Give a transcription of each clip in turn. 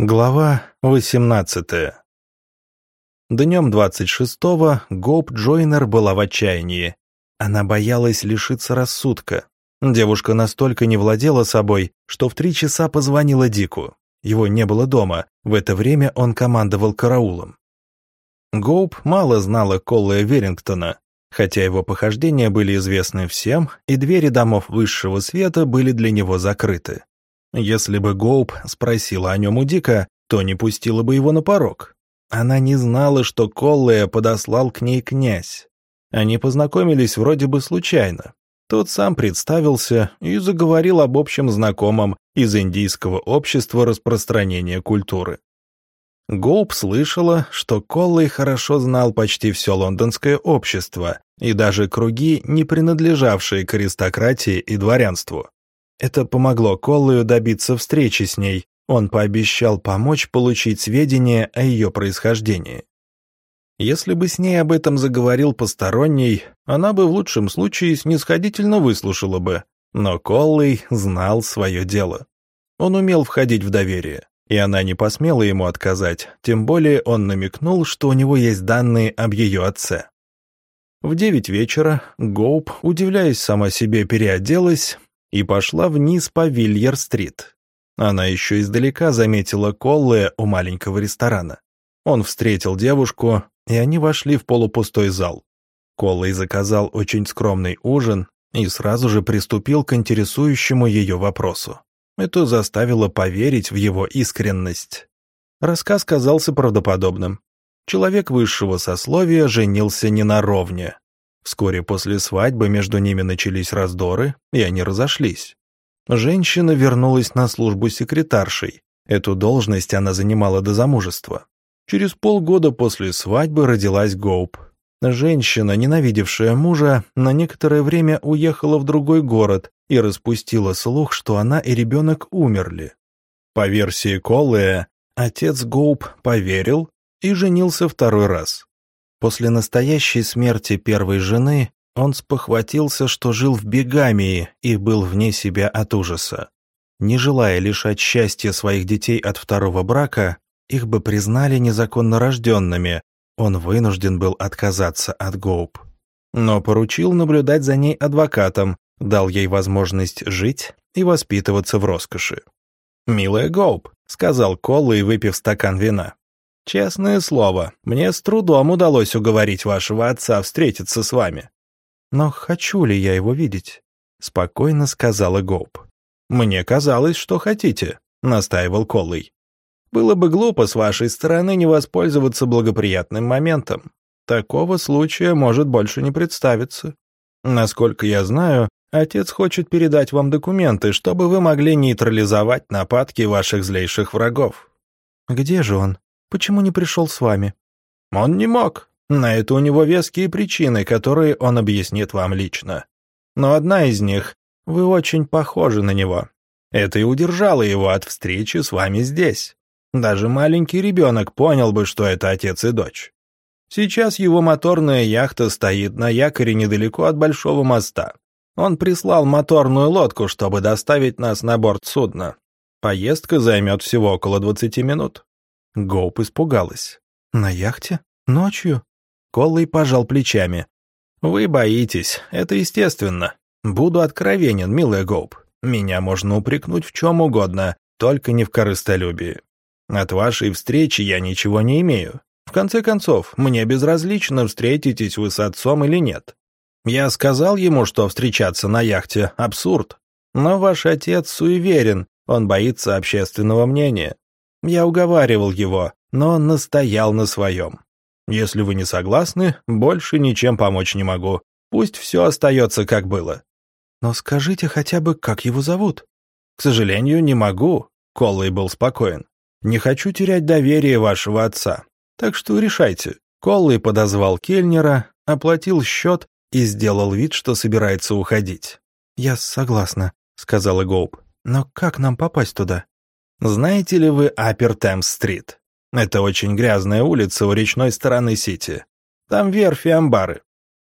Глава 18 Днем 26-го Гоп Джойнер была в отчаянии. Она боялась лишиться рассудка. Девушка настолько не владела собой, что в три часа позвонила Дику. Его не было дома, в это время он командовал караулом. Гоуп мало знала Коллая Верингтона, хотя его похождения были известны всем, и двери домов высшего света были для него закрыты. Если бы Гоуп спросила о нем у Дика, то не пустила бы его на порог. Она не знала, что Коллея подослал к ней князь. Они познакомились вроде бы случайно. Тот сам представился и заговорил об общем знакомом из индийского общества распространения культуры. Гоуп слышала, что Коллей хорошо знал почти все лондонское общество и даже круги, не принадлежавшие к аристократии и дворянству. Это помогло Коллою добиться встречи с ней. Он пообещал помочь получить сведения о ее происхождении. Если бы с ней об этом заговорил посторонний, она бы в лучшем случае снисходительно выслушала бы. Но Коллей знал свое дело. Он умел входить в доверие, и она не посмела ему отказать, тем более он намекнул, что у него есть данные об ее отце. В девять вечера Гоуп, удивляясь сама себе, переоделась и пошла вниз по Вильер-стрит. Она еще издалека заметила Колле у маленького ресторана. Он встретил девушку, и они вошли в полупустой зал. Коллей заказал очень скромный ужин и сразу же приступил к интересующему ее вопросу. Это заставило поверить в его искренность. Рассказ казался правдоподобным. Человек высшего сословия женился не на ровне, Вскоре после свадьбы между ними начались раздоры, и они разошлись. Женщина вернулась на службу секретаршей. Эту должность она занимала до замужества. Через полгода после свадьбы родилась Гоуп. Женщина, ненавидевшая мужа, на некоторое время уехала в другой город и распустила слух, что она и ребенок умерли. По версии Коллея, отец Гоуп поверил и женился второй раз. После настоящей смерти первой жены он спохватился, что жил в бегамии и был вне себя от ужаса. Не желая лишать счастья своих детей от второго брака, их бы признали незаконно рожденными, он вынужден был отказаться от Гоуп. Но поручил наблюдать за ней адвокатом, дал ей возможность жить и воспитываться в роскоши. «Милая Гоуп», — сказал Колла выпив стакан вина, Честное слово, мне с трудом удалось уговорить вашего отца встретиться с вами. Но хочу ли я его видеть? Спокойно сказала Гоуп. Мне казалось, что хотите, настаивал Коллый. Было бы глупо с вашей стороны не воспользоваться благоприятным моментом. Такого случая может больше не представиться. Насколько я знаю, отец хочет передать вам документы, чтобы вы могли нейтрализовать нападки ваших злейших врагов. Где же он? Почему не пришел с вами?» «Он не мог. На это у него веские причины, которые он объяснит вам лично. Но одна из них — вы очень похожи на него. Это и удержало его от встречи с вами здесь. Даже маленький ребенок понял бы, что это отец и дочь. Сейчас его моторная яхта стоит на якоре недалеко от Большого моста. Он прислал моторную лодку, чтобы доставить нас на борт судна. Поездка займет всего около 20 минут. Гоуп испугалась. «На яхте? Ночью?» Коллый пожал плечами. «Вы боитесь, это естественно. Буду откровенен, милая Гоуп. Меня можно упрекнуть в чем угодно, только не в корыстолюбии. От вашей встречи я ничего не имею. В конце концов, мне безразлично, встретитесь вы с отцом или нет. Я сказал ему, что встречаться на яхте – абсурд. Но ваш отец суеверен, он боится общественного мнения. Я уговаривал его, но он настоял на своем. Если вы не согласны, больше ничем помочь не могу. Пусть все остается, как было. Но скажите хотя бы, как его зовут? К сожалению, не могу. Коллой был спокоен. Не хочу терять доверие вашего отца. Так что решайте. Коллой подозвал кельнера, оплатил счет и сделал вид, что собирается уходить. «Я согласна», — сказала Гоуп. «Но как нам попасть туда?» Знаете ли вы Апер Темс-стрит? Это очень грязная улица у речной стороны Сити. Там верфи и амбары.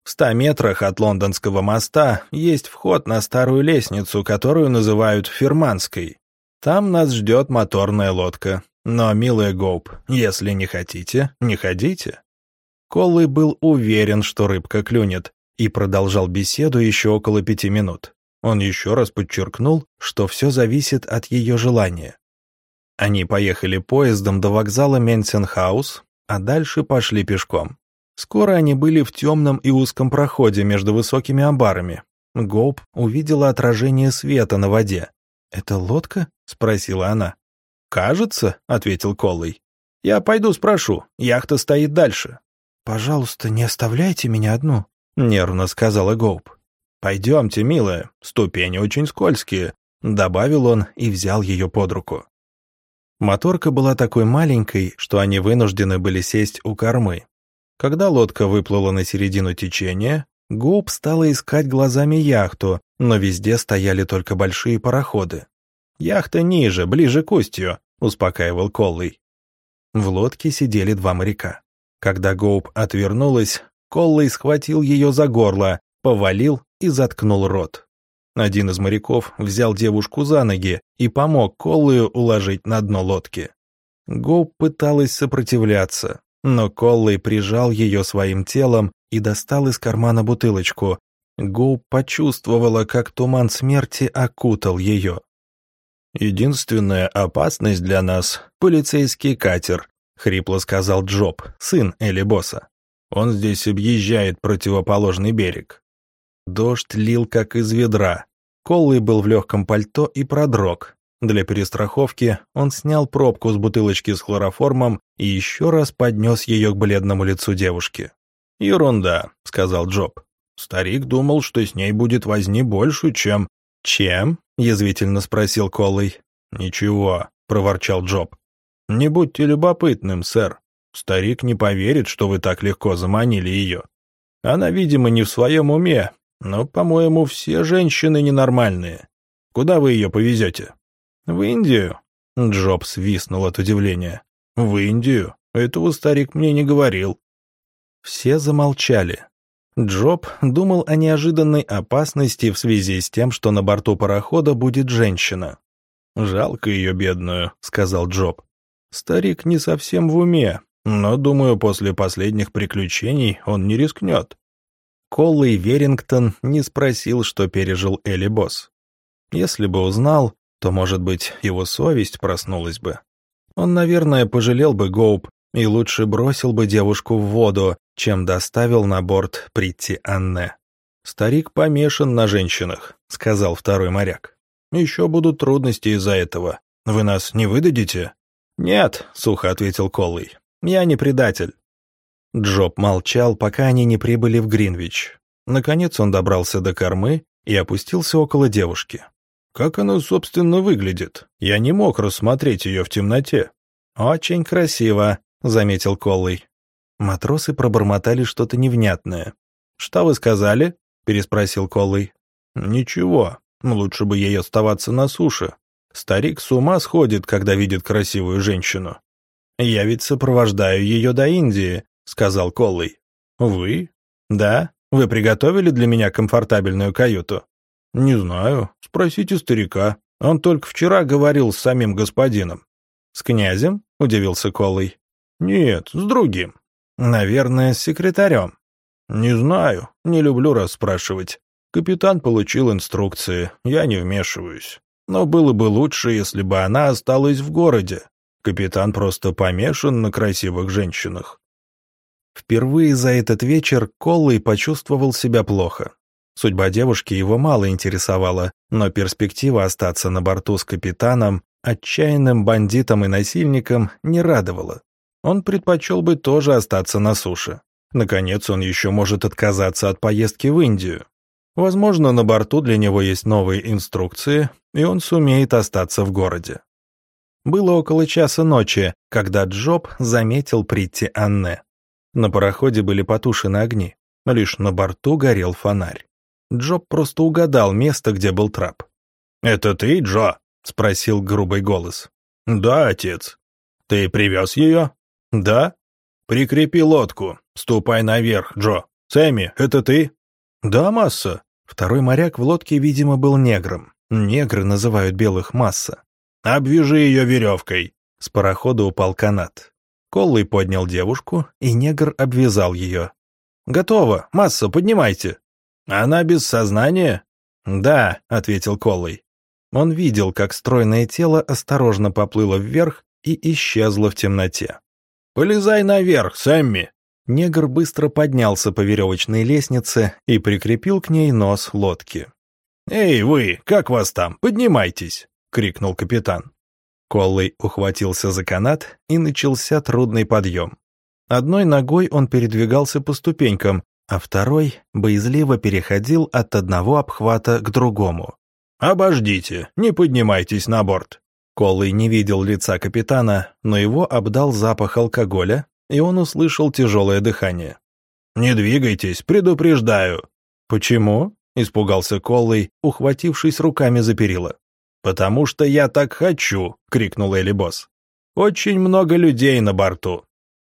В ста метрах от лондонского моста есть вход на старую лестницу, которую называют Ферманской. Там нас ждет моторная лодка. Но, милая Гоуп, если не хотите, не ходите». Коллый был уверен, что рыбка клюнет, и продолжал беседу еще около пяти минут. Он еще раз подчеркнул, что все зависит от ее желания. Они поехали поездом до вокзала Менсенхаус, а дальше пошли пешком. Скоро они были в темном и узком проходе между высокими амбарами. Гоуп увидела отражение света на воде. «Это лодка?» — спросила она. «Кажется», — ответил Коллый. «Я пойду спрошу, яхта стоит дальше». «Пожалуйста, не оставляйте меня одну», — нервно сказала Гоуп. «Пойдемте, милая, ступени очень скользкие», — добавил он и взял ее под руку. Моторка была такой маленькой, что они вынуждены были сесть у кормы. Когда лодка выплыла на середину течения, Гоуп стала искать глазами яхту, но везде стояли только большие пароходы. «Яхта ниже, ближе к устью», — успокаивал Коллый. В лодке сидели два моряка. Когда Гоуп отвернулась, Коллый схватил ее за горло, повалил и заткнул рот. Один из моряков взял девушку за ноги и помог Коллою уложить на дно лодки. Гоуп пыталась сопротивляться, но Коллый прижал ее своим телом и достал из кармана бутылочку. Гоуп почувствовала, как туман смерти окутал ее. «Единственная опасность для нас — полицейский катер», — хрипло сказал Джоб, сын Эли Босса. «Он здесь объезжает противоположный берег». Дождь лил как из ведра. Коллый был в легком пальто и продрог. Для перестраховки он снял пробку с бутылочки с хлороформом и еще раз поднес ее к бледному лицу девушки. «Ерунда», — сказал Джоб. «Старик думал, что с ней будет возни больше, чем...» «Чем?» — язвительно спросил Коллый. «Ничего», — проворчал Джоб. «Не будьте любопытным, сэр. Старик не поверит, что вы так легко заманили ее. Она, видимо, не в своем уме, но, по-моему, все женщины ненормальные. Куда вы ее повезете?» «В Индию?» Джоб свистнул от удивления. «В Индию? Этого старик мне не говорил». Все замолчали. Джоб думал о неожиданной опасности в связи с тем, что на борту парохода будет женщина. «Жалко ее, бедную», — сказал Джоб. «Старик не совсем в уме, но, думаю, после последних приключений он не рискнет». Коллый Верингтон не спросил, что пережил Элли Босс. Если бы узнал, то, может быть, его совесть проснулась бы. Он, наверное, пожалел бы Гоуп и лучше бросил бы девушку в воду, чем доставил на борт прийти Анне. «Старик помешан на женщинах», — сказал второй моряк. «Еще будут трудности из-за этого. Вы нас не выдадите?» «Нет», — сухо ответил Коллый. «Я не предатель». Джоб молчал, пока они не прибыли в Гринвич. Наконец он добрался до кормы и опустился около девушки. «Как она, собственно, выглядит? Я не мог рассмотреть ее в темноте». «Очень красиво», — заметил Коллый. Матросы пробормотали что-то невнятное. «Что вы сказали?» — переспросил Коллый. «Ничего, лучше бы ей оставаться на суше. Старик с ума сходит, когда видит красивую женщину». «Я ведь сопровождаю ее до Индии», — сказал Коллый. «Вы?» «Да. Вы приготовили для меня комфортабельную каюту?» «Не знаю. Спросите старика. Он только вчера говорил с самим господином». «С князем?» — удивился Коллый. «Нет, с другим. Наверное, с секретарем. Не знаю, не люблю расспрашивать. Капитан получил инструкции, я не вмешиваюсь. Но было бы лучше, если бы она осталась в городе. Капитан просто помешан на красивых женщинах. Впервые за этот вечер Коллый почувствовал себя плохо. Судьба девушки его мало интересовала, но перспектива остаться на борту с капитаном, отчаянным бандитом и насильником, не радовала. Он предпочел бы тоже остаться на суше. Наконец, он еще может отказаться от поездки в Индию. Возможно, на борту для него есть новые инструкции, и он сумеет остаться в городе. Было около часа ночи, когда Джоб заметил прийти Анне. На пароходе были потушены огни, лишь на борту горел фонарь. Джоб просто угадал место, где был трап. «Это ты, Джо?» — спросил грубый голос. «Да, отец. Ты привез ее?» «Да?» «Прикрепи лодку. Ступай наверх, Джо. Сэмми, это ты?» «Да, Масса». Второй моряк в лодке, видимо, был негром. Негры называют белых Масса. «Обвяжи ее веревкой. С парохода упал канат. Коллый поднял девушку, и негр обвязал ее. «Готово! Масса, поднимайте!» «Она без сознания?» «Да», — ответил Коллый. Он видел, как стройное тело осторожно поплыло вверх и исчезло в темноте. «Полезай наверх, Сэмми!» Негр быстро поднялся по веревочной лестнице и прикрепил к ней нос лодки. «Эй, вы, как вас там? Поднимайтесь!» — крикнул капитан. Коллый ухватился за канат, и начался трудный подъем. Одной ногой он передвигался по ступенькам, а второй боязливо переходил от одного обхвата к другому. «Обождите, не поднимайтесь на борт!» Колый не видел лица капитана, но его обдал запах алкоголя, и он услышал тяжелое дыхание. «Не двигайтесь, предупреждаю!» «Почему?» — испугался Колый, ухватившись руками за перила. «Потому что я так хочу!» — крикнул Элли Босс. «Очень много людей на борту!»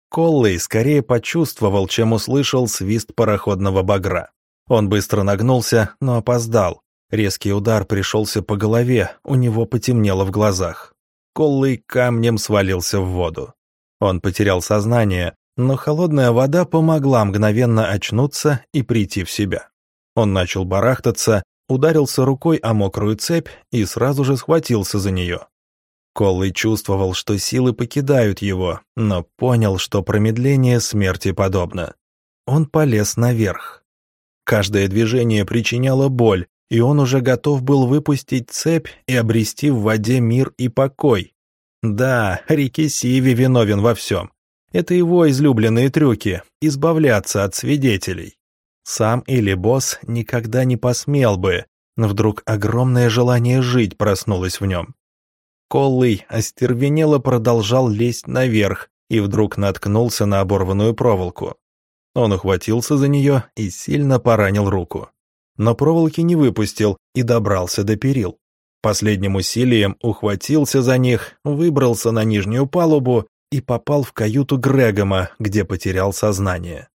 Коллей скорее почувствовал, чем услышал свист пароходного багра. Он быстро нагнулся, но опоздал. Резкий удар пришелся по голове, у него потемнело в глазах. Коллей камнем свалился в воду. Он потерял сознание, но холодная вода помогла мгновенно очнуться и прийти в себя. Он начал барахтаться, ударился рукой о мокрую цепь и сразу же схватился за нее. Коллый чувствовал, что силы покидают его, но понял, что промедление смерти подобно. Он полез наверх. Каждое движение причиняло боль, и он уже готов был выпустить цепь и обрести в воде мир и покой. Да, Рики Сиви виновен во всем. Это его излюбленные трюки – избавляться от свидетелей. Сам или босс никогда не посмел бы, но вдруг огромное желание жить проснулось в нем. Коллый остервенело продолжал лезть наверх и вдруг наткнулся на оборванную проволоку. Он ухватился за нее и сильно поранил руку. Но проволоки не выпустил и добрался до перил. Последним усилием ухватился за них, выбрался на нижнюю палубу и попал в каюту Грегома, где потерял сознание.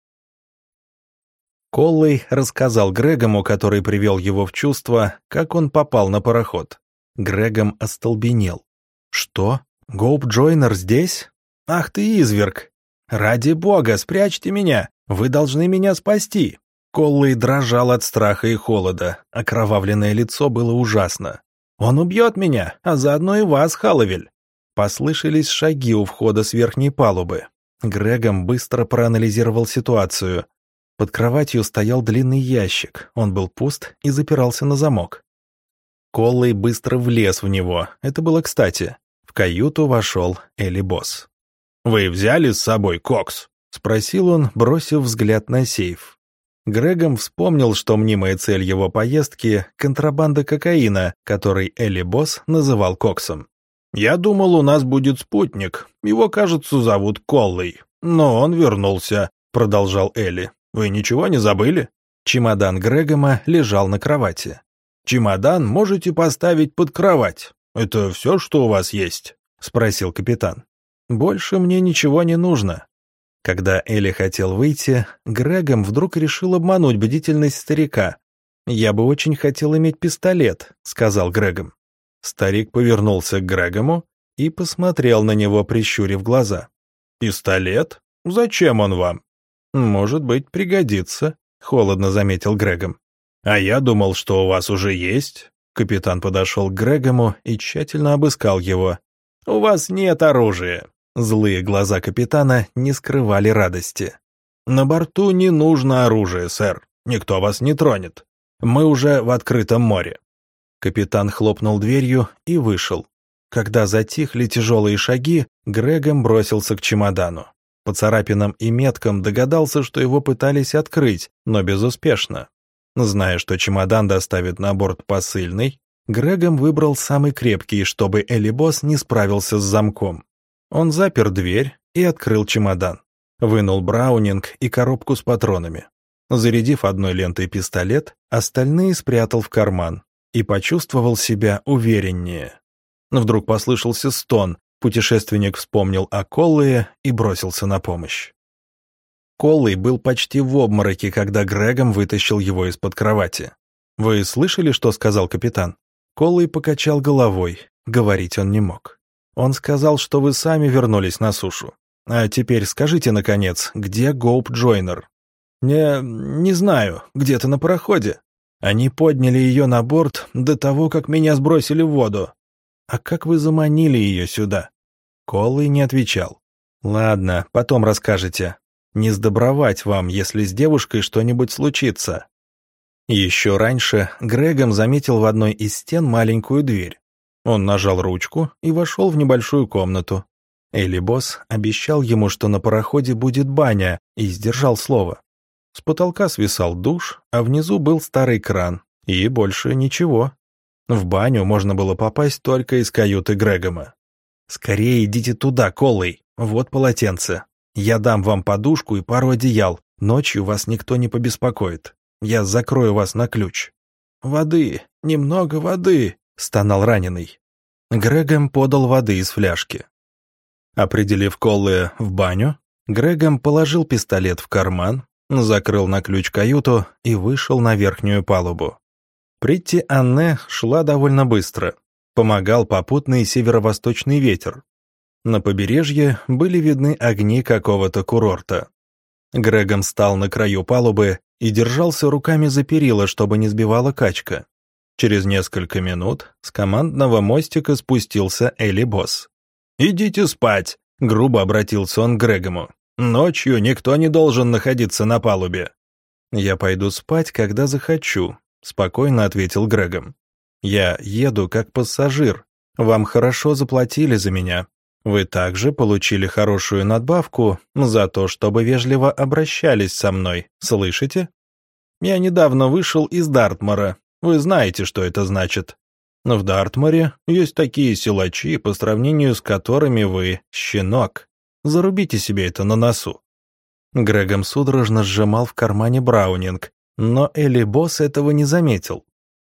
Коллей рассказал Грегому, который привел его в чувство, как он попал на пароход. Грегом остолбенел. «Что? Гоуп Джойнер здесь? Ах ты изверг! Ради бога, спрячьте меня! Вы должны меня спасти!» Коллей дрожал от страха и холода, окровавленное лицо было ужасно. «Он убьет меня, а заодно и вас, Халовель!» Послышались шаги у входа с верхней палубы. Грегом быстро проанализировал ситуацию. Под кроватью стоял длинный ящик, он был пуст и запирался на замок. Коллей быстро влез в него, это было кстати. В каюту вошел Элли Босс. «Вы взяли с собой кокс?» — спросил он, бросив взгляд на сейф. Грегом вспомнил, что мнимая цель его поездки — контрабанда кокаина, который Элли Босс называл коксом. «Я думал, у нас будет спутник. Его, кажется, зовут Коллой. Но он вернулся», — продолжал Элли. «Вы ничего не забыли?» Чемодан Грегома лежал на кровати. «Чемодан можете поставить под кровать. Это все, что у вас есть?» — спросил капитан. «Больше мне ничего не нужно», когда Элли хотел выйти, Грегом вдруг решил обмануть бдительность старика. «Я бы очень хотел иметь пистолет», — сказал Грегом. Старик повернулся к Грегому и посмотрел на него, прищурив глаза. «Пистолет? Зачем он вам?» «Может быть, пригодится», — холодно заметил Грегом. «А я думал, что у вас уже есть». Капитан подошел к Грегому и тщательно обыскал его. «У вас нет оружия. Злые глаза капитана не скрывали радости. «На борту не нужно оружие, сэр. Никто вас не тронет. Мы уже в открытом море». Капитан хлопнул дверью и вышел. Когда затихли тяжелые шаги, Грегом бросился к чемодану. По царапинам и меткам догадался, что его пытались открыть, но безуспешно. Зная, что чемодан доставит на борт посыльный, Грегом выбрал самый крепкий, чтобы Элибос не справился с замком. Он запер дверь и открыл чемодан. Вынул браунинг и коробку с патронами. Зарядив одной лентой пистолет, остальные спрятал в карман и почувствовал себя увереннее. Вдруг послышался стон, путешественник вспомнил о Коллые и бросился на помощь. Коллый был почти в обмороке, когда Грегом вытащил его из-под кровати. «Вы слышали, что сказал капитан?» Коллый покачал головой, говорить он не мог. Он сказал, что вы сами вернулись на сушу. А теперь скажите, наконец, где Гоуп Джойнер?» «Не... не знаю. Где-то на пароходе. Они подняли ее на борт до того, как меня сбросили в воду. А как вы заманили ее сюда?» Коллый не отвечал. «Ладно, потом расскажете. Не сдобровать вам, если с девушкой что-нибудь случится». Еще раньше Грегом заметил в одной из стен маленькую дверь. Он нажал ручку и вошел в небольшую комнату. Элли Босс обещал ему, что на пароходе будет баня, и сдержал слово. С потолка свисал душ, а внизу был старый кран, и больше ничего. В баню можно было попасть только из каюты Грегома. «Скорее идите туда, Колой, вот полотенце. Я дам вам подушку и пару одеял, ночью вас никто не побеспокоит. Я закрою вас на ключ». «Воды, немного воды», — стонал раненый. Грегом подал воды из фляжки. Определив Коллы в баню, Грегом положил пистолет в карман, закрыл на ключ каюту и вышел на верхнюю палубу. Притти Анне шла довольно быстро. Помогал попутный северо-восточный ветер. На побережье были видны огни какого-то курорта. Грегом стал на краю палубы и держался руками за перила, чтобы не сбивала качка. Через несколько минут с командного мостика спустился Элли Босс. «Идите спать», — грубо обратился он к Грегому. «Ночью никто не должен находиться на палубе». «Я пойду спать, когда захочу», — спокойно ответил Грегом. «Я еду как пассажир. Вам хорошо заплатили за меня. Вы также получили хорошую надбавку за то, чтобы вежливо обращались со мной. Слышите? Я недавно вышел из Дартмора. Вы знаете, что это значит. Но в Дартморе есть такие силачи, по сравнению с которыми вы щенок. Зарубите себе это на носу». Грегом судорожно сжимал в кармане Браунинг, но Элли Босс этого не заметил.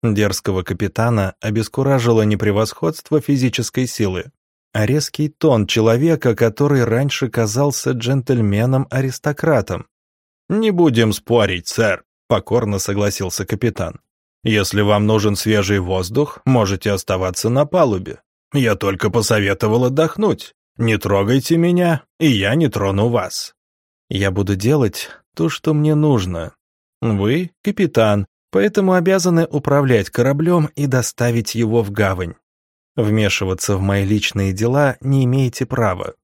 Дерзкого капитана обескуражило не превосходство физической силы, а резкий тон человека, который раньше казался джентльменом-аристократом. «Не будем спорить, сэр», — покорно согласился капитан. Если вам нужен свежий воздух, можете оставаться на палубе. Я только посоветовал отдохнуть. Не трогайте меня, и я не трону вас. Я буду делать то, что мне нужно. Вы — капитан, поэтому обязаны управлять кораблем и доставить его в гавань. Вмешиваться в мои личные дела не имеете права.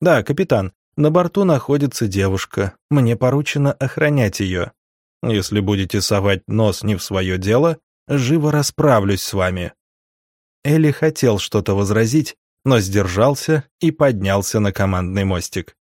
Да, капитан, на борту находится девушка, мне поручено охранять ее. Если будете совать нос не в свое дело, живо расправлюсь с вами». Элли хотел что-то возразить, но сдержался и поднялся на командный мостик.